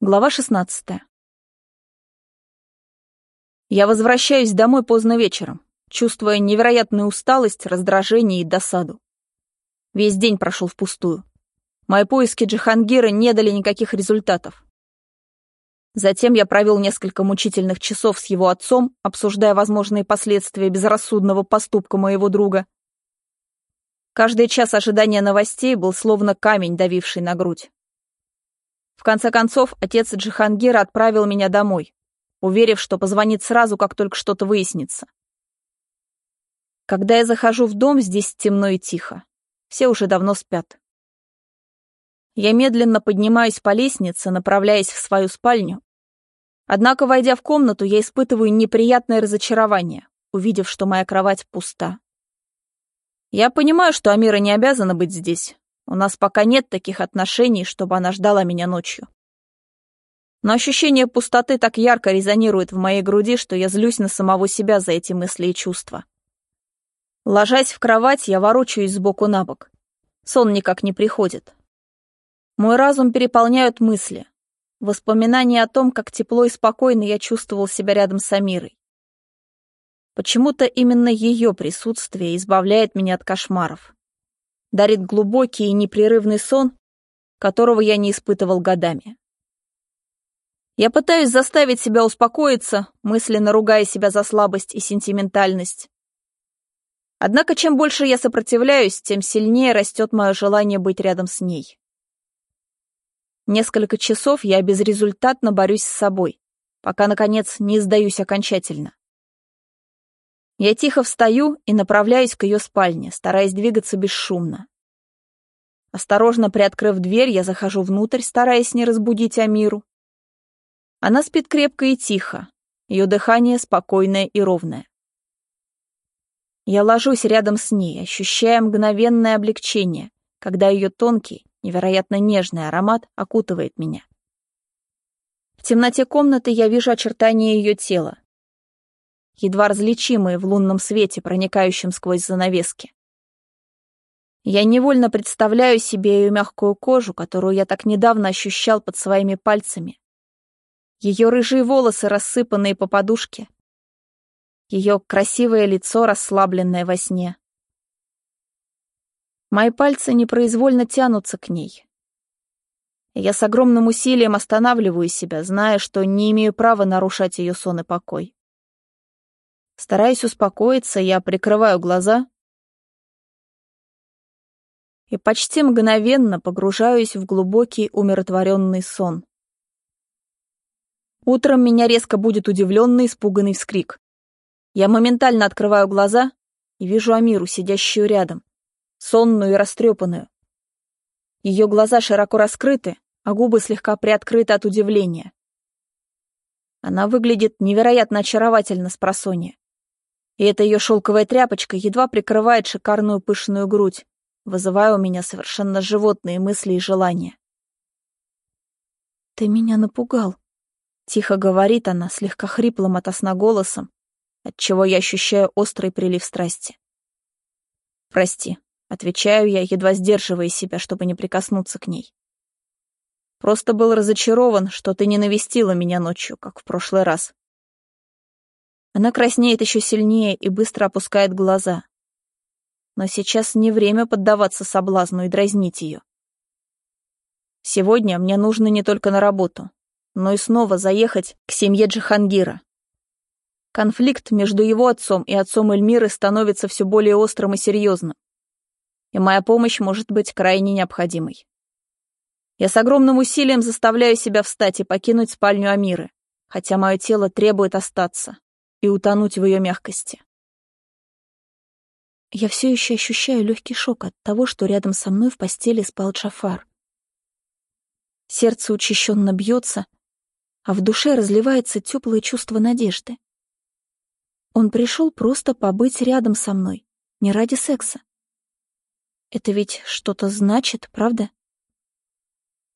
Глава 16. Я возвращаюсь домой поздно вечером, чувствуя невероятную усталость, раздражение и досаду. Весь день прошел впустую. Мои поиски Джихангира не дали никаких результатов. Затем я провел несколько мучительных часов с его отцом, обсуждая возможные последствия безрассудного поступка моего друга. Каждый час ожидания новостей был словно камень, давивший на грудь. В конце концов, отец Джихангира отправил меня домой, уверив, что позвонит сразу, как только что-то выяснится. Когда я захожу в дом, здесь темно и тихо. Все уже давно спят. Я медленно поднимаюсь по лестнице, направляясь в свою спальню. Однако, войдя в комнату, я испытываю неприятное разочарование, увидев, что моя кровать пуста. Я понимаю, что Амира не обязана быть здесь, у нас пока нет таких отношений, чтобы она ждала меня ночью. Но ощущение пустоты так ярко резонирует в моей груди, что я злюсь на самого себя за эти мысли и чувства. Ложась в кровать, я ворочаюсь сбоку на бок. Сон никак не приходит. Мой разум переполняют мысли. Воспоминания о том, как тепло и спокойно я чувствовал себя рядом с Амирой. Почему-то именно ее присутствие избавляет меня от кошмаров дарит глубокий и непрерывный сон, которого я не испытывал годами. Я пытаюсь заставить себя успокоиться, мысленно ругая себя за слабость и сентиментальность. Однако чем больше я сопротивляюсь, тем сильнее растет мое желание быть рядом с ней. Несколько часов я безрезультатно борюсь с собой, пока, наконец, не сдаюсь окончательно. Я тихо встаю и направляюсь к ее спальне, стараясь двигаться бесшумно. Осторожно приоткрыв дверь, я захожу внутрь, стараясь не разбудить Амиру. Она спит крепко и тихо, ее дыхание спокойное и ровное. Я ложусь рядом с ней, ощущая мгновенное облегчение, когда ее тонкий, невероятно нежный аромат окутывает меня. В темноте комнаты я вижу очертания ее тела, едва различимые в лунном свете, проникающем сквозь занавески. Я невольно представляю себе ее мягкую кожу, которую я так недавно ощущал под своими пальцами. Ее рыжие волосы, рассыпанные по подушке. Ее красивое лицо, расслабленное во сне. Мои пальцы непроизвольно тянутся к ней. Я с огромным усилием останавливаю себя, зная, что не имею права нарушать ее сон и покой. Стараясь успокоиться, я прикрываю глаза и почти мгновенно погружаюсь в глубокий умиротворенный сон. Утром меня резко будет удивленный, испуганный вскрик. Я моментально открываю глаза и вижу Амиру, сидящую рядом, сонную и растрепанную. Ее глаза широко раскрыты, а губы слегка приоткрыты от удивления. Она выглядит невероятно очаровательно с просонья и эта ее шелковая тряпочка едва прикрывает шикарную пышную грудь, вызывая у меня совершенно животные мысли и желания. «Ты меня напугал», — тихо говорит она, слегка хриплым от сна голосом, отчего я ощущаю острый прилив страсти. «Прости», — отвечаю я, едва сдерживая себя, чтобы не прикоснуться к ней. «Просто был разочарован, что ты не навестила меня ночью, как в прошлый раз. Она краснеет еще сильнее и быстро опускает глаза. Но сейчас не время поддаваться соблазну и дразнить ее. Сегодня мне нужно не только на работу, но и снова заехать к семье Джихангира. Конфликт между его отцом и отцом Эльмиры становится все более острым и серьезным, и моя помощь может быть крайне необходимой. Я с огромным усилием заставляю себя встать и покинуть спальню Амиры, хотя мое тело требует остаться и утонуть в ее мягкости. Я все еще ощущаю легкий шок от того, что рядом со мной в постели спал Джафар. Сердце учащенно бьется, а в душе разливается теплое чувство надежды. Он пришел просто побыть рядом со мной, не ради секса. Это ведь что-то значит, правда?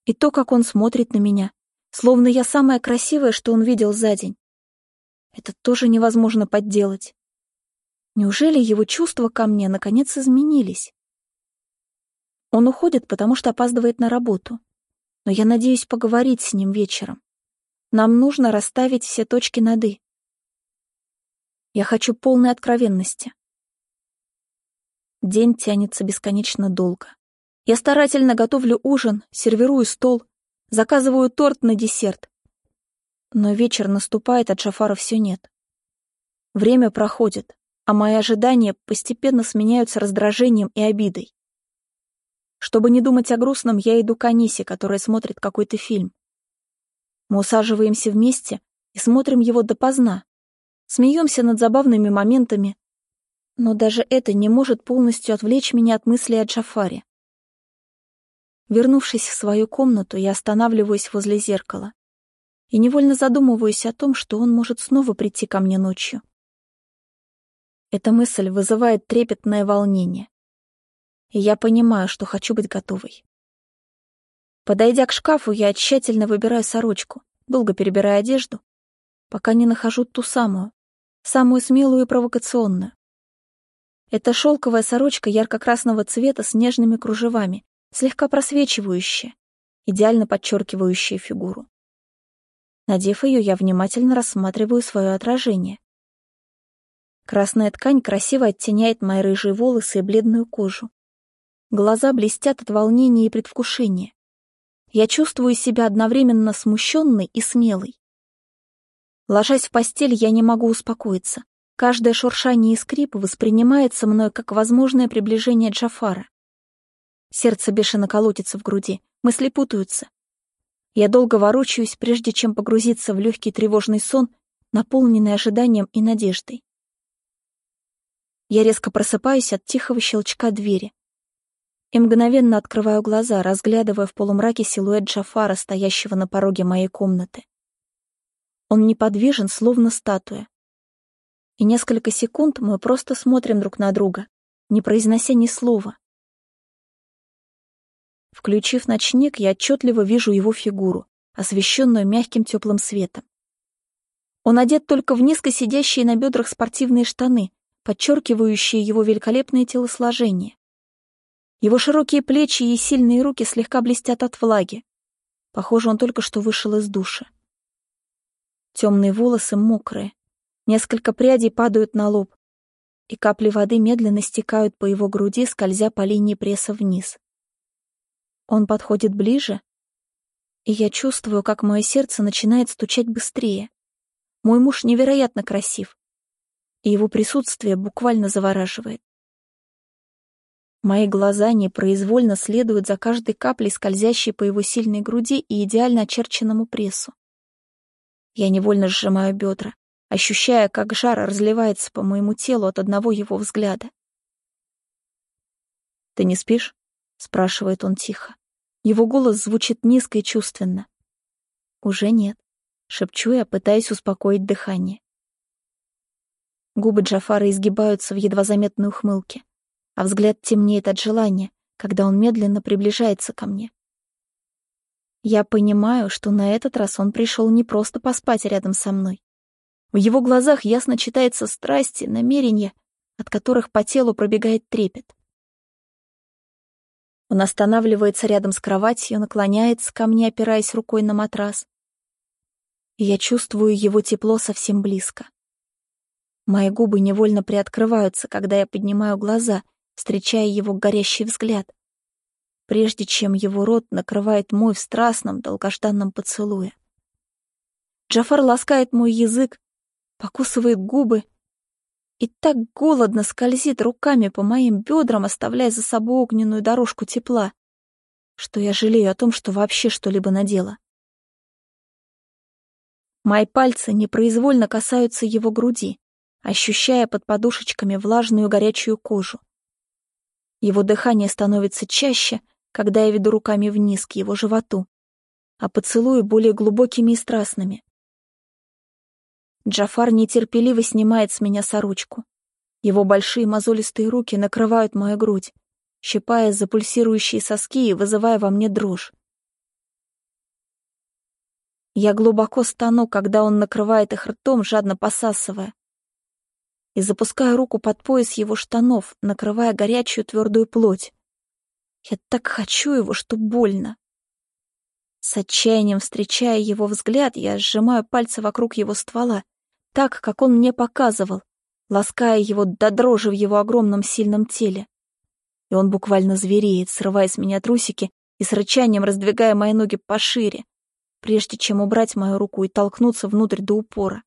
И то, как он смотрит на меня, словно я самое красивое, что он видел за день. Это тоже невозможно подделать. Неужели его чувства ко мне наконец изменились? Он уходит, потому что опаздывает на работу. но я надеюсь поговорить с ним вечером. Нам нужно расставить все точки над «и». Я хочу полной откровенности. День тянется бесконечно долго. Я старательно готовлю ужин, сервирую стол, заказываю торт на десерт. Но вечер наступает, а Джафара все нет. Время проходит, а мои ожидания постепенно сменяются раздражением и обидой. Чтобы не думать о грустном, я иду к Анисе, которая смотрит какой-то фильм. Мы усаживаемся вместе и смотрим его допоздна. Смеемся над забавными моментами. Но даже это не может полностью отвлечь меня от мыслей о Джафаре. Вернувшись в свою комнату, я останавливаюсь возле зеркала и невольно задумываюсь о том, что он может снова прийти ко мне ночью. Эта мысль вызывает трепетное волнение. И я понимаю, что хочу быть готовой. Подойдя к шкафу, я тщательно выбираю сорочку, долго перебирая одежду, пока не нахожу ту самую, самую смелую и провокационную. Это шелковая сорочка ярко-красного цвета с нежными кружевами, слегка просвечивающая, идеально подчеркивающая фигуру. Надев ее, я внимательно рассматриваю свое отражение. Красная ткань красиво оттеняет мои рыжие волосы и бледную кожу. Глаза блестят от волнения и предвкушения. Я чувствую себя одновременно смущенной и смелой. Ложась в постель, я не могу успокоиться. Каждое шуршание и скрип воспринимается мной как возможное приближение Джафара. Сердце бешено колотится в груди, мысли путаются. Я долго ворочаюсь, прежде чем погрузиться в легкий тревожный сон, наполненный ожиданием и надеждой. Я резко просыпаюсь от тихого щелчка двери и мгновенно открываю глаза, разглядывая в полумраке силуэт Джафара, стоящего на пороге моей комнаты. Он неподвижен, словно статуя. И несколько секунд мы просто смотрим друг на друга, не произнося ни слова. Включив ночник, я отчетливо вижу его фигуру, освещенную мягким теплым светом. Он одет только в низко сидящие на бедрах спортивные штаны, подчеркивающие его великолепное телосложение. Его широкие плечи и сильные руки слегка блестят от влаги. Похоже, он только что вышел из душа. Темные волосы мокрые, несколько прядей падают на лоб, и капли воды медленно стекают по его груди, скользя по линии пресса вниз. Он подходит ближе, и я чувствую, как мое сердце начинает стучать быстрее. Мой муж невероятно красив, и его присутствие буквально завораживает. Мои глаза непроизвольно следуют за каждой каплей, скользящей по его сильной груди и идеально очерченному прессу. Я невольно сжимаю бедра, ощущая, как жар разливается по моему телу от одного его взгляда. «Ты не спишь?» — спрашивает он тихо. Его голос звучит низко и чувственно. «Уже нет», — шепчу я, пытаясь успокоить дыхание. Губы Джафара изгибаются в едва заметной ухмылке, а взгляд темнеет от желания, когда он медленно приближается ко мне. Я понимаю, что на этот раз он пришел не просто поспать рядом со мной. В его глазах ясно читается страсть и намерение, от которых по телу пробегает трепет. Он останавливается рядом с кроватью, наклоняется ко мне, опираясь рукой на матрас. И я чувствую его тепло совсем близко. Мои губы невольно приоткрываются, когда я поднимаю глаза, встречая его горящий взгляд, прежде чем его рот накрывает мой в страстном, долгожданном поцелуе. Джафар ласкает мой язык, покусывает губы, и так голодно скользит руками по моим бедрам, оставляя за собой огненную дорожку тепла, что я жалею о том, что вообще что-либо надела. Мои пальцы непроизвольно касаются его груди, ощущая под подушечками влажную горячую кожу. Его дыхание становится чаще, когда я веду руками вниз к его животу, а поцелуи более глубокими и страстными. Джафар нетерпеливо снимает с меня сорочку. Его большие мозолистые руки накрывают мою грудь, щипая за пульсирующие соски и вызывая во мне дрожь. Я глубоко стану, когда он накрывает их ртом, жадно посасывая. И запускаю руку под пояс его штанов, накрывая горячую твердую плоть. Я так хочу его, что больно. С отчаянием встречая его взгляд, я сжимаю пальцы вокруг его ствола, так, как он мне показывал, лаская его до дрожи в его огромном сильном теле. И он буквально звереет, срывая с меня трусики и с рычанием раздвигая мои ноги пошире, прежде чем убрать мою руку и толкнуться внутрь до упора.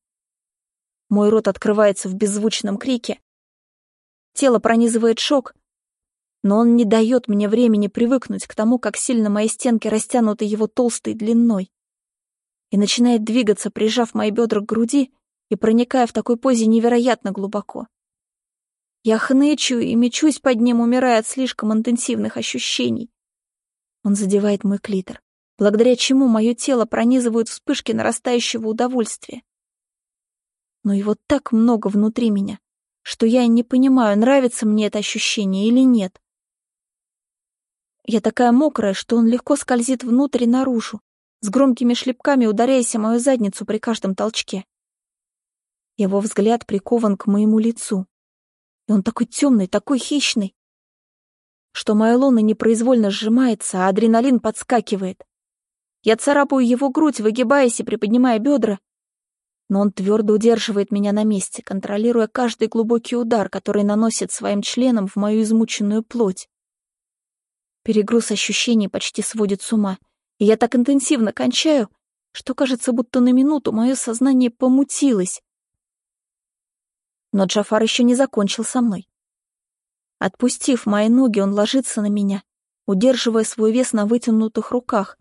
Мой рот открывается в беззвучном крике. Тело пронизывает шок, но он не дает мне времени привыкнуть к тому, как сильно мои стенки растянуты его толстой длиной, и начинает двигаться, прижав мои бедра к груди и проникая в такой позе невероятно глубоко. Я хнычу и мечусь под ним, умирая от слишком интенсивных ощущений. Он задевает мой клитор, благодаря чему мое тело пронизывают вспышки нарастающего удовольствия. Но его так много внутри меня, что я не понимаю, нравится мне это ощущение или нет. Я такая мокрая, что он легко скользит внутрь и наружу, с громкими шлепками ударяясь о мою задницу при каждом толчке. Его взгляд прикован к моему лицу. И он такой темный, такой хищный, что моя луна непроизвольно сжимается, а адреналин подскакивает. Я царапаю его грудь, выгибаясь и приподнимая бедра, но он твердо удерживает меня на месте, контролируя каждый глубокий удар, который наносит своим членом в мою измученную плоть. Перегруз ощущений почти сводит с ума, и я так интенсивно кончаю, что кажется, будто на минуту мое сознание помутилось. Но Джафар еще не закончил со мной. Отпустив мои ноги, он ложится на меня, удерживая свой вес на вытянутых руках,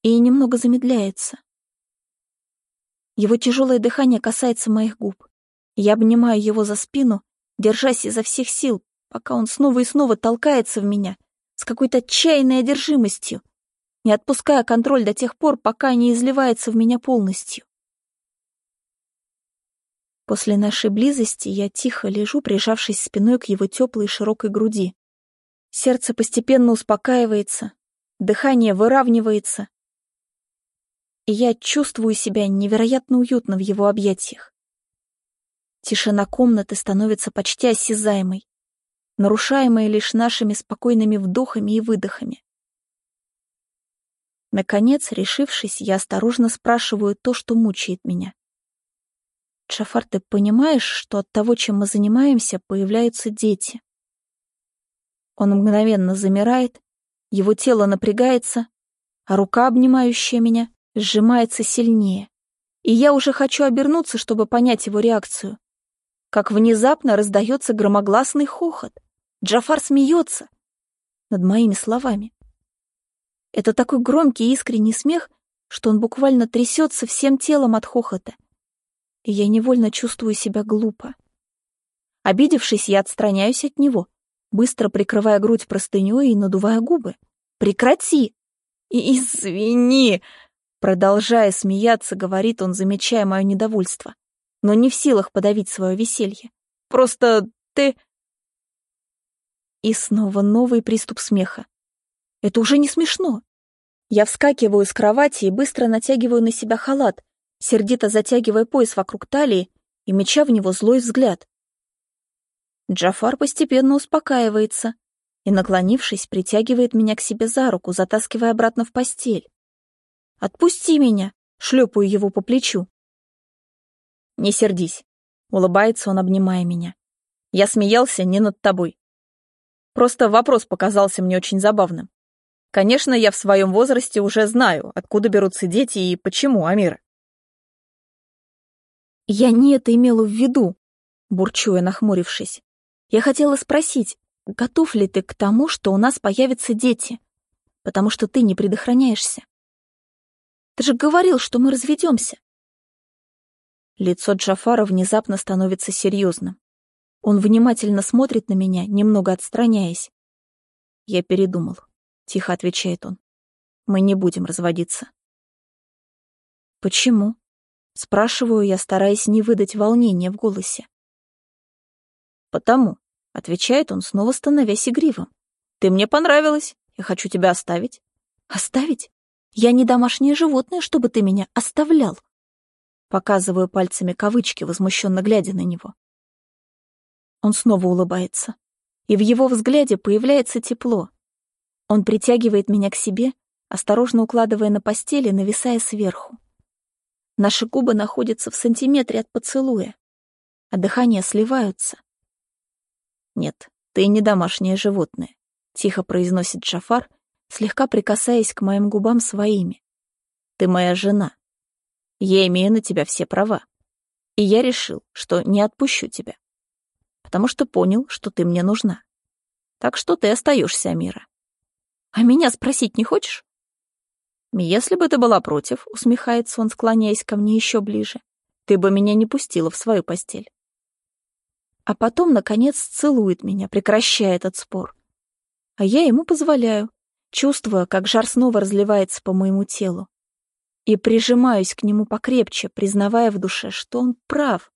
и немного замедляется. Его тяжелое дыхание касается моих губ. Я обнимаю его за спину, держась изо всех сил, пока он снова и снова толкается в меня, с какой-то отчаянной одержимостью, не отпуская контроль до тех пор, пока не изливается в меня полностью. После нашей близости я тихо лежу, прижавшись спиной к его теплой широкой груди. Сердце постепенно успокаивается, дыхание выравнивается, и я чувствую себя невероятно уютно в его объятиях. Тишина комнаты становится почти осязаемой нарушаемые лишь нашими спокойными вдохами и выдохами. Наконец, решившись, я осторожно спрашиваю то, что мучает меня. «Джафар, ты понимаешь, что от того, чем мы занимаемся, появляются дети?» Он мгновенно замирает, его тело напрягается, а рука, обнимающая меня, сжимается сильнее. И я уже хочу обернуться, чтобы понять его реакцию. Как внезапно раздается громогласный хохот. Джафар смеется над моими словами. Это такой громкий и искренний смех, что он буквально трясется всем телом от хохота. И я невольно чувствую себя глупо. Обидевшись, я отстраняюсь от него, быстро прикрывая грудь простыней и надувая губы. «Прекрати!» «Извини!» Продолжая смеяться, говорит он, замечая мое недовольство, но не в силах подавить свое веселье. «Просто ты...» И снова новый приступ смеха. Это уже не смешно. Я вскакиваю с кровати и быстро натягиваю на себя халат, сердито затягивая пояс вокруг талии и меча в него злой взгляд. Джафар постепенно успокаивается и, наклонившись, притягивает меня к себе за руку, затаскивая обратно в постель. «Отпусти меня!» — шлепаю его по плечу. «Не сердись», — улыбается он, обнимая меня. «Я смеялся не над тобой. Просто вопрос показался мне очень забавным. Конечно, я в своем возрасте уже знаю, откуда берутся дети и почему, Амира. Я не это имела в виду, бурчу я, нахмурившись. Я хотела спросить, готов ли ты к тому, что у нас появятся дети? Потому что ты не предохраняешься. Ты же говорил, что мы разведемся. Лицо Джафара внезапно становится серьезным. Он внимательно смотрит на меня, немного отстраняясь. Я передумал. Тихо отвечает он. Мы не будем разводиться. Почему? Спрашиваю я, стараясь не выдать волнения в голосе. Потому, отвечает он, снова становясь игривым. Ты мне понравилась, я хочу тебя оставить. Оставить? Я не домашнее животное, чтобы ты меня оставлял. Показываю пальцами кавычки, возмущенно глядя на него. Он снова улыбается. И в его взгляде появляется тепло. Он притягивает меня к себе, осторожно укладывая на постели, нависая сверху. Наши губы находятся в сантиметре от поцелуя, а дыхания сливаются. «Нет, ты не домашнее животное», — тихо произносит Джафар, слегка прикасаясь к моим губам своими. «Ты моя жена. Я имею на тебя все права. И я решил, что не отпущу тебя, потому что понял, что ты мне нужна. Так что ты остаешься, Амира. А меня спросить не хочешь? Если бы ты была против, усмехается он, склоняясь ко мне еще ближе, ты бы меня не пустила в свою постель. А потом, наконец, целует меня, прекращая этот спор. А я ему позволяю, чувствуя, как жар снова разливается по моему телу. И прижимаюсь к нему покрепче, признавая в душе, что он прав,